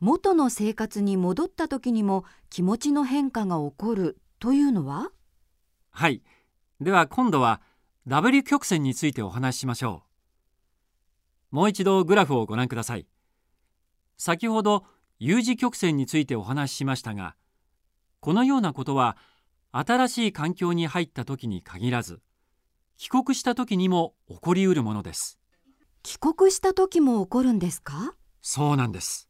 元の生活に戻った時にも気持ちの変化が起こるというのは？はい。では今度は W 曲線についてお話ししましょう。もう一度グラフをご覧ください。先ほど U 字曲線についてお話ししましたが、このようなことは新しい環境に入った時に限らず、帰国した時にも起こりうるものです。帰国した時も起こるんですか？そうなんです。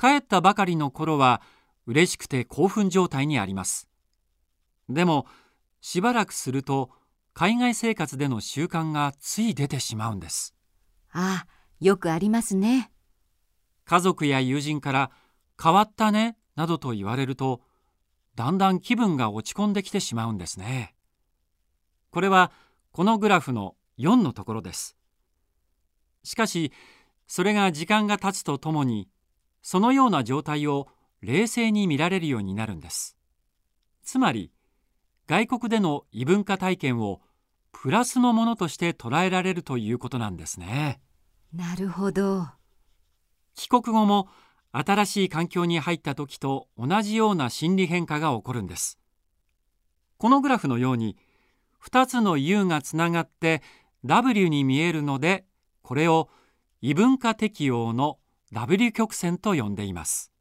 帰ったばかりの頃は嬉しくて興奮状態にあります。でもしばらくすると海外生活での習慣がつい出てしまうんです。ああ、よくありますね。家族や友人から変わったねなどと言われるとだんだん気分が落ち込んできてしまうんですね。これはこのグラフの4のところです。しかしそれが時間が経つとともにそのような状態を冷静に見られるようになるんです。つまり外国での異文化体験をプラスのものとして捉えられるということなんですね。なるほど。帰国後も新しい環境に入った時と同じような心理変化が起こるんです。このグラフのように2つの U がつながって W に見えるのでこれを異文化適応の W 曲線と呼んでいます。